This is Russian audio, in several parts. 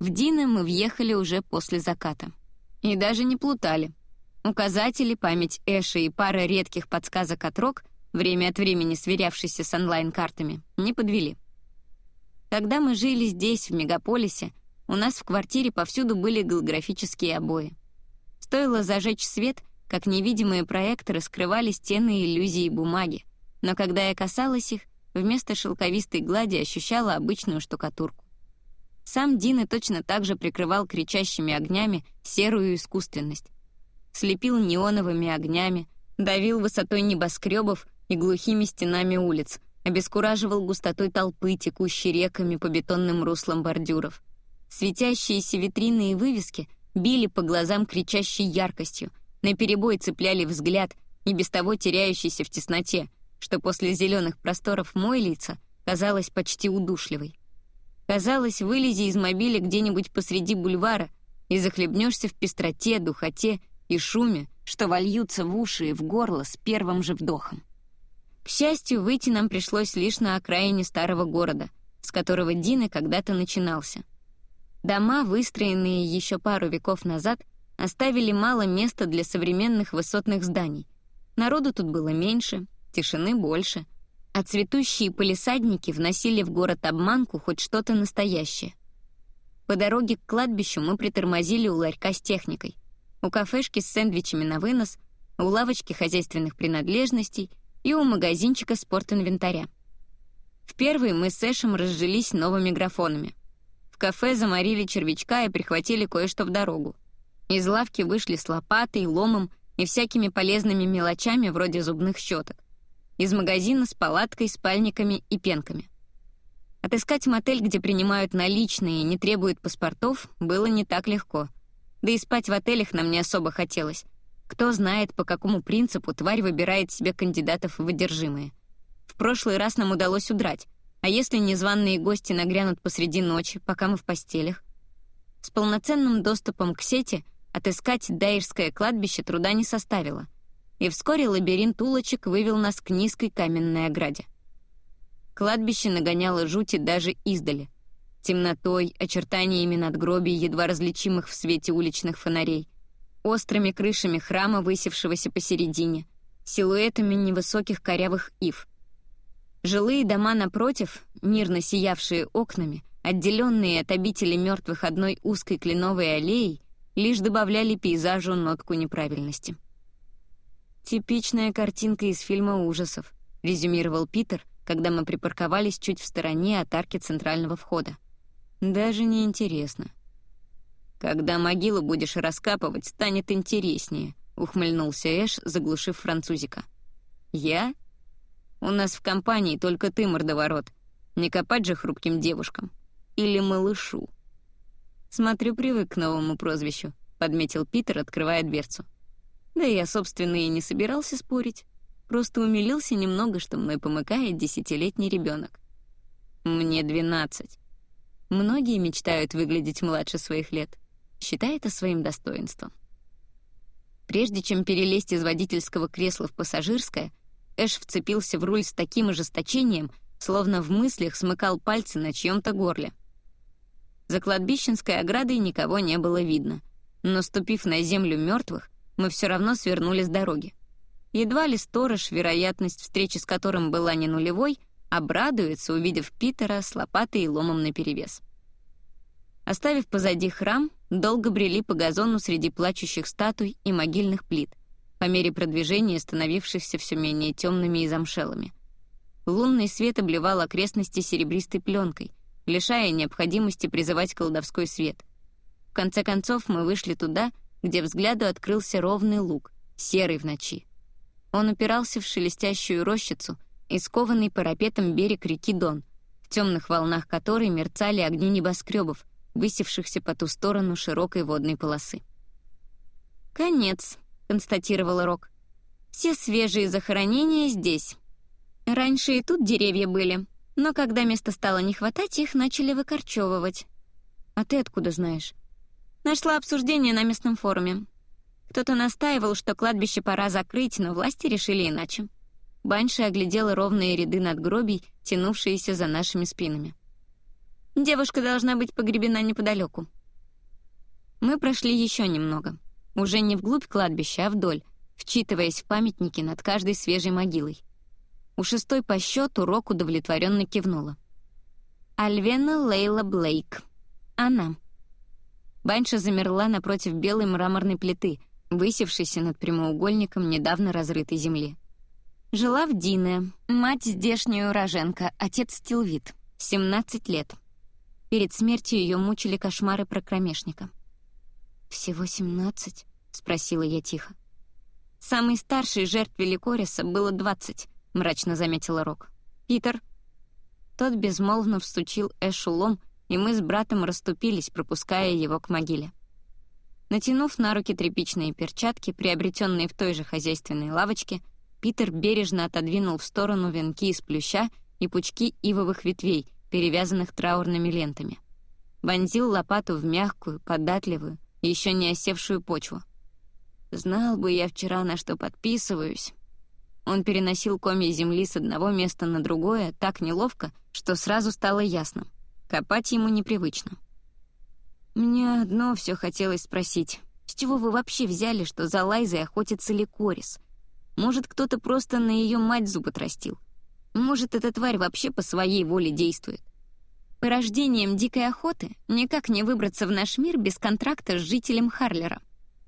В Дина мы въехали уже после заката. И даже не плутали. Указатели, память Эши и пара редких подсказок от Рок, время от времени сверявшиеся с онлайн-картами, не подвели. Когда мы жили здесь, в мегаполисе, у нас в квартире повсюду были голографические обои. Стоило зажечь свет, как невидимые проекторы скрывали стены иллюзии бумаги, но когда я касалась их, вместо шелковистой глади ощущала обычную штукатурку. Сам Дин и точно так же прикрывал кричащими огнями серую искусственность. Слепил неоновыми огнями, давил высотой небоскребов и глухими стенами улиц, обескураживал густотой толпы, текущей реками по бетонным руслам бордюров. Светящиеся витрины и вывески били по глазам кричащей яркостью, наперебой цепляли взгляд и без того теряющийся в тесноте, что после зеленых просторов мой лица казалось почти удушливой. Казалось, вылези из мобиля где-нибудь посреди бульвара и захлебнешься в пестроте, духоте и шуме, что вольются в уши и в горло с первым же вдохом. К счастью, выйти нам пришлось лишь на окраине старого города, с которого Дина когда-то начинался. Дома, выстроенные еще пару веков назад, оставили мало места для современных высотных зданий. Народу тут было меньше, тишины больше — а цветущие полисадники вносили в город обманку хоть что-то настоящее. По дороге к кладбищу мы притормозили у ларька с техникой, у кафешки с сэндвичами на вынос, у лавочки хозяйственных принадлежностей и у магазинчика спортинвентаря. В первый мы с Эшем разжились новыми графонами. В кафе заморили червячка и прихватили кое-что в дорогу. Из лавки вышли с лопатой, ломом и всякими полезными мелочами вроде зубных щеток из магазина с палаткой, спальниками и пенками. Отыскать мотель, где принимают наличные и не требуют паспортов, было не так легко. Да и спать в отелях нам не особо хотелось. Кто знает, по какому принципу тварь выбирает себе кандидатов в одержимые. В прошлый раз нам удалось удрать, а если незваные гости нагрянут посреди ночи, пока мы в постелях? С полноценным доступом к сети отыскать Дайрское кладбище труда не составило — и вскоре лабиринт улочек вывел нас к низкой каменной ограде. Кладбище нагоняло жути даже издали. Темнотой, очертаниями надгробий, едва различимых в свете уличных фонарей, острыми крышами храма, высевшегося посередине, силуэтами невысоких корявых ив. Жилые дома напротив, мирно сиявшие окнами, отделенные от обители мертвых одной узкой кленовой аллеей, лишь добавляли пейзажу нотку неправильности. «Типичная картинка из фильма ужасов», — резюмировал Питер, когда мы припарковались чуть в стороне от арки центрального входа. «Даже не интересно». «Когда могилу будешь раскапывать, станет интереснее», — ухмыльнулся Эш, заглушив французика. «Я? У нас в компании только ты, мордоворот. Не копать же хрупким девушкам. Или малышу». «Смотрю, привык к новому прозвищу», — подметил Питер, открывая дверцу. Да я, собственно, и не собирался спорить. Просто умилился немного, что мной помыкает десятилетний ребенок. Мне двенадцать. Многие мечтают выглядеть младше своих лет. Считай это своим достоинством. Прежде чем перелезть из водительского кресла в пассажирское, Эш вцепился в руль с таким ожесточением, словно в мыслях смыкал пальцы на чьем-то горле. За кладбищенской оградой никого не было видно, но, ступив на землю мертвых, мы все равно свернули с дороги. Едва ли сторож, вероятность встречи с которым была не нулевой, обрадуется, увидев Питера с лопатой и ломом наперевес. Оставив позади храм, долго брели по газону среди плачущих статуй и могильных плит, по мере продвижения становившихся все менее темными и замшелыми. Лунный свет обливал окрестности серебристой пленкой, лишая необходимости призывать колдовской свет. В конце концов мы вышли туда — где взгляду открылся ровный луг, серый в ночи. Он упирался в шелестящую рощицу и скованный парапетом берег реки Дон, в темных волнах которой мерцали огни небоскребов, высевшихся по ту сторону широкой водной полосы. «Конец», — констатировала Рок. «Все свежие захоронения здесь. Раньше и тут деревья были, но когда места стало не хватать, их начали выкорчевывать. А ты откуда знаешь?» Нашла обсуждение на местном форуме. Кто-то настаивал, что кладбище пора закрыть, но власти решили иначе. Банши оглядела ровные ряды надгробий, тянувшиеся за нашими спинами. Девушка должна быть погребена неподалеку. Мы прошли еще немного. Уже не вглубь кладбища, а вдоль, вчитываясь в памятники над каждой свежей могилой. У шестой по счету Рок удовлетворенно кивнула. Альвена Лейла Блейк. Она. Банша замерла напротив белой мраморной плиты, высевшейся над прямоугольником недавно разрытой земли. Жила в Дине, мать здешняя уроженка, отец Стилвит, 17 лет. Перед смертью ее мучили кошмары про кромешника. «Всего 17?» — спросила я тихо. «Самой старшей жертве Ликориса было 20», — мрачно заметила Рок. «Питер?» Тот безмолвно всучил Эшу лом, и мы с братом расступились, пропуская его к могиле. Натянув на руки тряпичные перчатки, приобретенные в той же хозяйственной лавочке, Питер бережно отодвинул в сторону венки из плюща и пучки ивовых ветвей, перевязанных траурными лентами. Вонзил лопату в мягкую, податливую, еще не осевшую почву. «Знал бы я вчера, на что подписываюсь», он переносил комья земли с одного места на другое так неловко, что сразу стало ясно. Копать ему непривычно. Мне одно все хотелось спросить. С чего вы вообще взяли, что за Лайзой охотится Ликорис? Может, кто-то просто на ее мать зуб отрастил? Может, эта тварь вообще по своей воле действует? По рождением дикой охоты никак не выбраться в наш мир без контракта с жителем Харлера.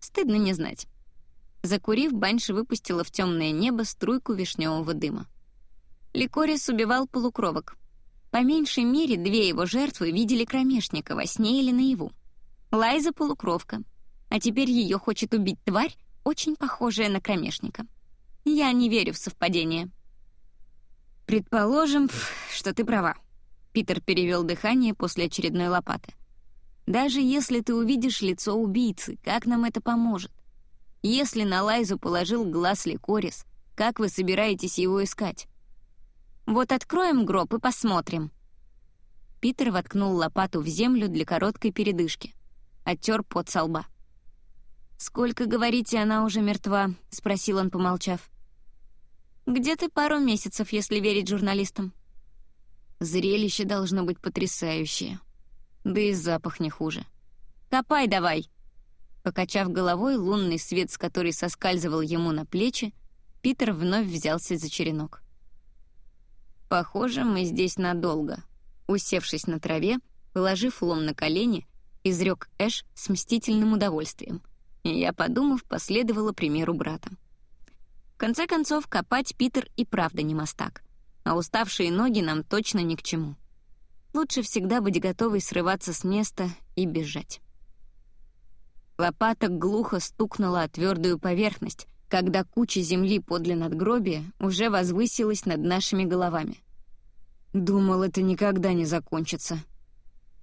Стыдно не знать. Закурив, Банши выпустила в темное небо струйку вишневого дыма. Ликорис убивал полукровок. По меньшей мере, две его жертвы видели кромешника во сне или наяву. Лайза — полукровка, а теперь ее хочет убить тварь, очень похожая на кромешника. Я не верю в совпадение. «Предположим, что ты права», — Питер перевел дыхание после очередной лопаты. «Даже если ты увидишь лицо убийцы, как нам это поможет? Если на Лайзу положил глаз Ликорис, как вы собираетесь его искать? Вот откроем гроб и посмотрим. Питер воткнул лопату в землю для короткой передышки. Оттер пот со лба. «Сколько, говорите, она уже мертва?» — спросил он, помолчав. «Где-то пару месяцев, если верить журналистам». Зрелище должно быть потрясающее. Да и запах не хуже. «Копай давай!» Покачав головой лунный свет, с которой соскальзывал ему на плечи, Питер вновь взялся за черенок. «Похоже, мы здесь надолго», — усевшись на траве, положив лом на колени, изрек Эш с мстительным удовольствием. И я, подумав, последовала примеру брата. В конце концов, копать Питер и правда не мастак, а уставшие ноги нам точно ни к чему. Лучше всегда быть готовой срываться с места и бежать. Лопата глухо стукнула о твердую поверхность, когда куча земли подле надгробия уже возвысилась над нашими головами. Думал, это никогда не закончится.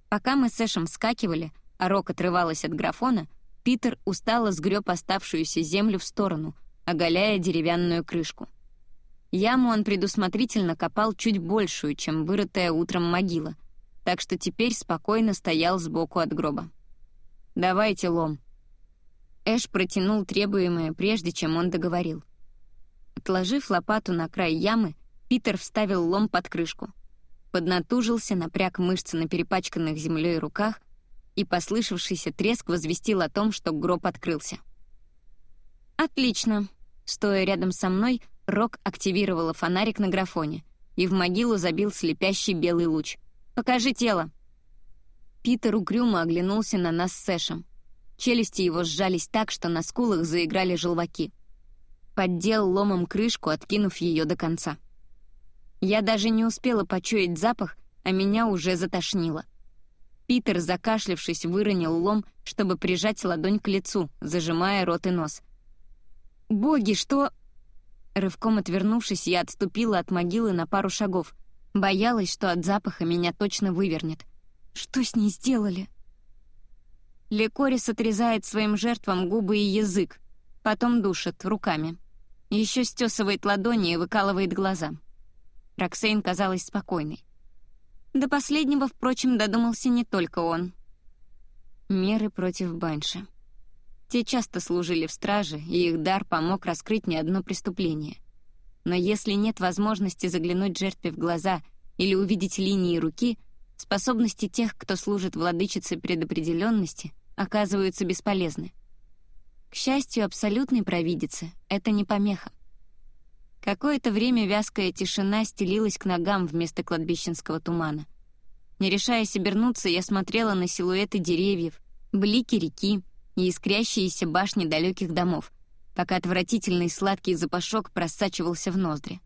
Пока мы с Эшем скакивали, а Рок отрывалась от графона, Питер устало сгреб оставшуюся землю в сторону, оголяя деревянную крышку. Яму он предусмотрительно копал чуть большую, чем вырытая утром могила, так что теперь спокойно стоял сбоку от гроба. «Давайте лом», Эш протянул требуемое, прежде чем он договорил. Отложив лопату на край ямы, Питер вставил лом под крышку. Поднатужился, напряг мышцы на перепачканных землей руках, и послышавшийся треск возвестил о том, что гроб открылся. «Отлично!» Стоя рядом со мной, Рок активировала фонарик на графоне, и в могилу забил слепящий белый луч. «Покажи тело!» Питер угрюмо оглянулся на нас с Сэшем. Челюсти его сжались так, что на скулах заиграли желваки. Поддел ломом крышку, откинув ее до конца. Я даже не успела почуять запах, а меня уже затошнило. Питер, закашлявшись, выронил лом, чтобы прижать ладонь к лицу, зажимая рот и нос. «Боги, что...» Рывком отвернувшись, я отступила от могилы на пару шагов. Боялась, что от запаха меня точно вывернет. «Что с ней сделали?» Ликорис отрезает своим жертвам губы и язык, потом душит руками. Еще стесывает ладони и выкалывает глаза. Роксейн казалась спокойной. До последнего, впрочем, додумался не только он. Меры против Банши. Те часто служили в страже, и их дар помог раскрыть не одно преступление. Но если нет возможности заглянуть жертве в глаза или увидеть линии руки, Способности тех, кто служит владычице предопределенности, оказываются бесполезны. К счастью, абсолютной провидице — это не помеха. Какое-то время вязкая тишина стелилась к ногам вместо кладбищенского тумана. Не решаясь обернуться, я смотрела на силуэты деревьев, блики реки и искрящиеся башни далеких домов, пока отвратительный сладкий запашок просачивался в ноздри.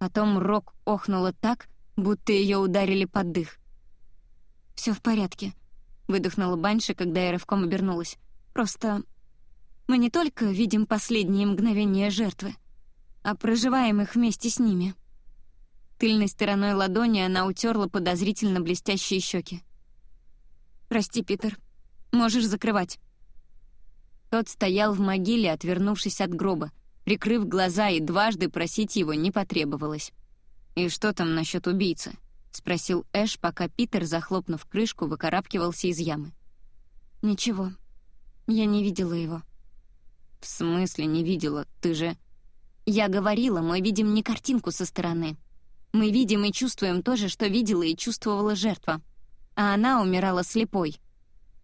Потом Рок охнула так, будто ее ударили под дых. Все в порядке», — выдохнула Банши, когда я рывком обернулась. «Просто мы не только видим последние мгновения жертвы, а проживаем их вместе с ними». Тыльной стороной ладони она утерла подозрительно блестящие щеки. «Прости, Питер. Можешь закрывать». Тот стоял в могиле, отвернувшись от гроба, прикрыв глаза, и дважды просить его не потребовалось. «И что там насчет убийцы?» — спросил Эш, пока Питер, захлопнув крышку, выкарабкивался из ямы. «Ничего. Я не видела его». «В смысле не видела? Ты же...» «Я говорила, мы видим не картинку со стороны. Мы видим и чувствуем то же, что видела и чувствовала жертва. А она умирала слепой.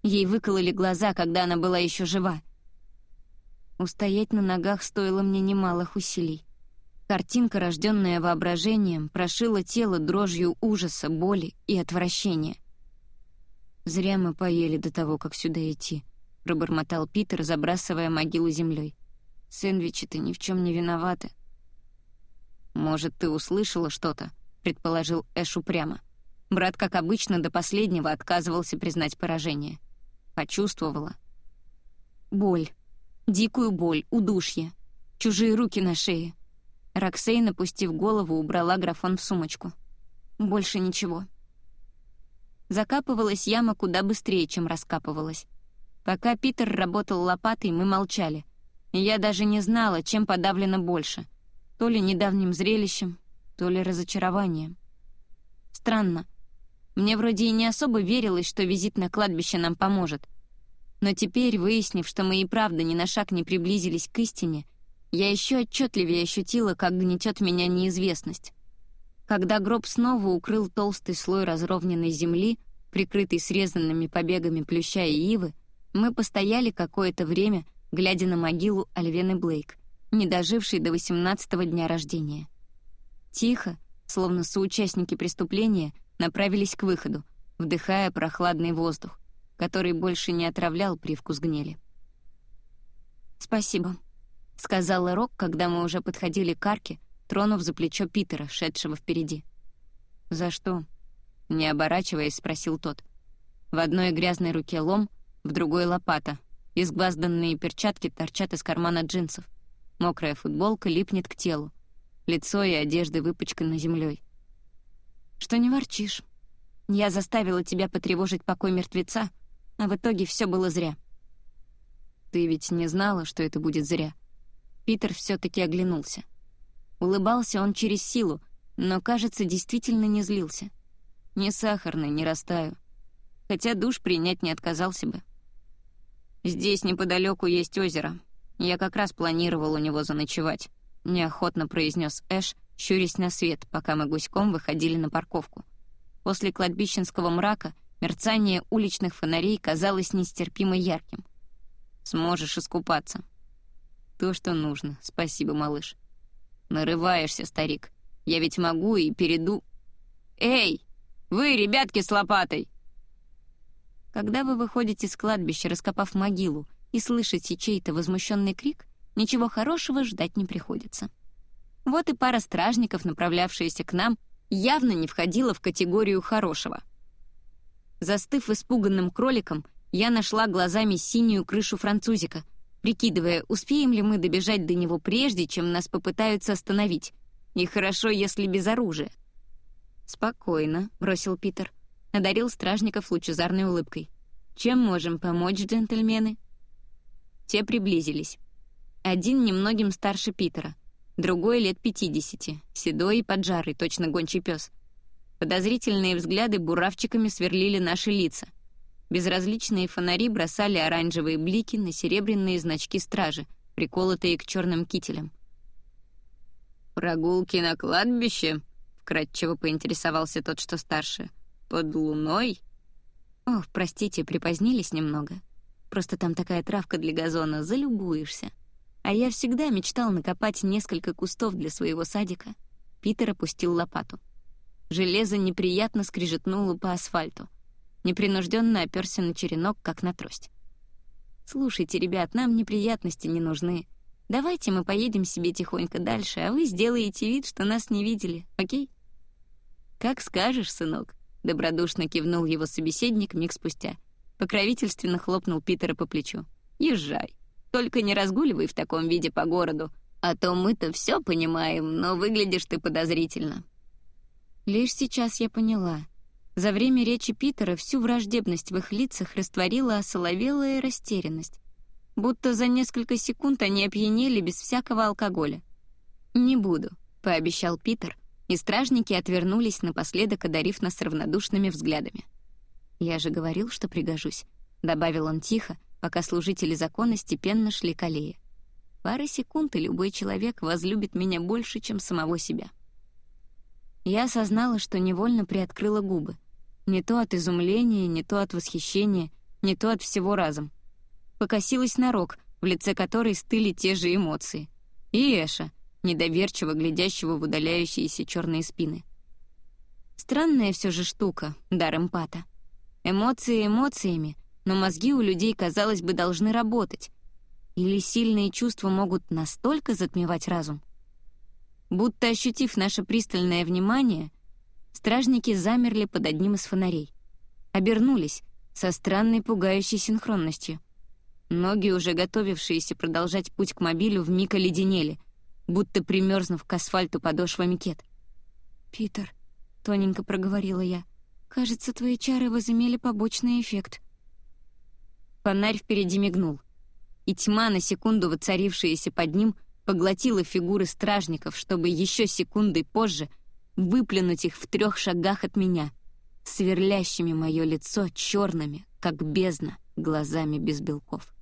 Ей выкололи глаза, когда она была еще жива. Устоять на ногах стоило мне немалых усилий. Картинка, рожденная воображением, прошила тело дрожью ужаса, боли и отвращения. «Зря мы поели до того, как сюда идти», — пробормотал Питер, забрасывая могилу землей. «Сэндвичи-то ни в чем не виноваты». «Может, ты услышала что-то?» — предположил Эш упрямо. Брат, как обычно, до последнего отказывался признать поражение. Почувствовала. Боль. Дикую боль, удушье. Чужие руки на шее. Роксейн, опустив голову, убрала графон в сумочку. Больше ничего. Закапывалась яма куда быстрее, чем раскапывалась. Пока Питер работал лопатой, мы молчали. Я даже не знала, чем подавлено больше. То ли недавним зрелищем, то ли разочарованием. Странно. Мне вроде и не особо верилось, что визит на кладбище нам поможет. Но теперь, выяснив, что мы и правда ни на шаг не приблизились к истине, я еще отчетливее ощутила, как гнетет меня неизвестность. Когда гроб снова укрыл толстый слой разровненной земли, прикрытый срезанными побегами плюща и ивы, мы постояли какое-то время, глядя на могилу Альвены Блейк, не дожившей до 18-го дня рождения. Тихо, словно соучастники преступления, направились к выходу, вдыхая прохладный воздух, который больше не отравлял привкус гнили. «Спасибо», — сказала Рок, когда мы уже подходили к арке, тронув за плечо Питера, шедшего впереди. «За что?» — не оборачиваясь, спросил тот. В одной грязной руке лом, в другой — лопата. Изгвазданные перчатки торчат из кармана джинсов. Мокрая футболка липнет к телу. Лицо и одежды выпачканы землей. «Что не ворчишь? Я заставила тебя потревожить покой мертвеца, а в итоге все было зря». «Ты ведь не знала, что это будет зря?» Питер все-таки оглянулся. Улыбался он через силу, но, кажется, действительно не злился. Не сахарный, не растаю. Хотя душ принять не отказался бы. «Здесь неподалеку есть озеро. Я как раз планировал у него заночевать», — неохотно произнес Эш, щурясь на свет, пока мы гуськом выходили на парковку. После кладбищенского мрака мерцание уличных фонарей казалось нестерпимо ярким. «Сможешь искупаться», то, что нужно. Спасибо, малыш. Нарываешься, старик. Я ведь могу и перейду... Эй! Вы, ребятки с лопатой! Когда вы выходите с кладбища, раскопав могилу, и слышите чей-то возмущенный крик, ничего хорошего ждать не приходится. Вот и пара стражников, направлявшаяся к нам, явно не входила в категорию хорошего. Застыв испуганным кроликом, я нашла глазами синюю крышу французика — прикидывая, успеем ли мы добежать до него прежде, чем нас попытаются остановить. И хорошо, если без оружия. «Спокойно», — бросил Питер. Одарил стражников лучезарной улыбкой. «Чем можем помочь, джентльмены?» Те приблизились. Один немногим старше Питера, другой лет пятидесяти, седой и поджарый, точно гончий пес. Подозрительные взгляды буравчиками сверлили наши лица — Безразличные фонари бросали оранжевые блики на серебряные значки стражи, приколотые к черным кителям. «Прогулки на кладбище?» — вкратчиво поинтересовался тот, что старше. под луной?» «Ох, простите, припозднились немного. Просто там такая травка для газона, залюбуешься. А я всегда мечтал накопать несколько кустов для своего садика». Питер опустил лопату. Железо неприятно скрижетнуло по асфальту. Непринужденно оперся на черенок, как на трость. «Слушайте, ребят, нам неприятности не нужны. Давайте мы поедем себе тихонько дальше, а вы сделаете вид, что нас не видели, окей?» «Как скажешь, сынок», — добродушно кивнул его собеседник миг спустя. Покровительственно хлопнул Питера по плечу. «Езжай. Только не разгуливай в таком виде по городу, а то мы-то все понимаем, но выглядишь ты подозрительно. Лишь сейчас я поняла. За время речи Питера всю враждебность в их лицах растворила осоловелая растерянность. Будто за несколько секунд они опьянели без всякого алкоголя. «Не буду», — пообещал Питер, и стражники отвернулись напоследок, одарив нас равнодушными взглядами. «Я же говорил, что пригожусь», — добавил он тихо, пока служители закона степенно шли к аллее. «Пара секунд, и любой человек возлюбит меня больше, чем самого себя». Я осознала, что невольно приоткрыла губы. Не то от изумления, не то от восхищения, не то от всего разом. Покосилась на Рок, в лице которой стыли те же эмоции. И Эша, недоверчиво глядящего в удаляющиеся черные спины. Странная все же штука, дар эмпата. Эмоции эмоциями, но мозги у людей, казалось бы, должны работать. Или сильные чувства могут настолько затмевать разум, Будто ощутив наше пристальное внимание, стражники замерли под одним из фонарей. Обернулись со странной пугающей синхронностью. Ноги, уже готовившиеся продолжать путь к мобилю, вмиг оледенели, будто примерзнув к асфальту подошвами кет. «Питер», — тоненько проговорила я, — «кажется, твои чары возымели побочный эффект». Фонарь впереди мигнул, и тьма, на секунду воцарившаяся под ним — поглотила фигуры стражников, чтобы еще секундой позже выплюнуть их в трех шагах от меня, сверлящими мое лицо черными, как бездна, глазами без белков.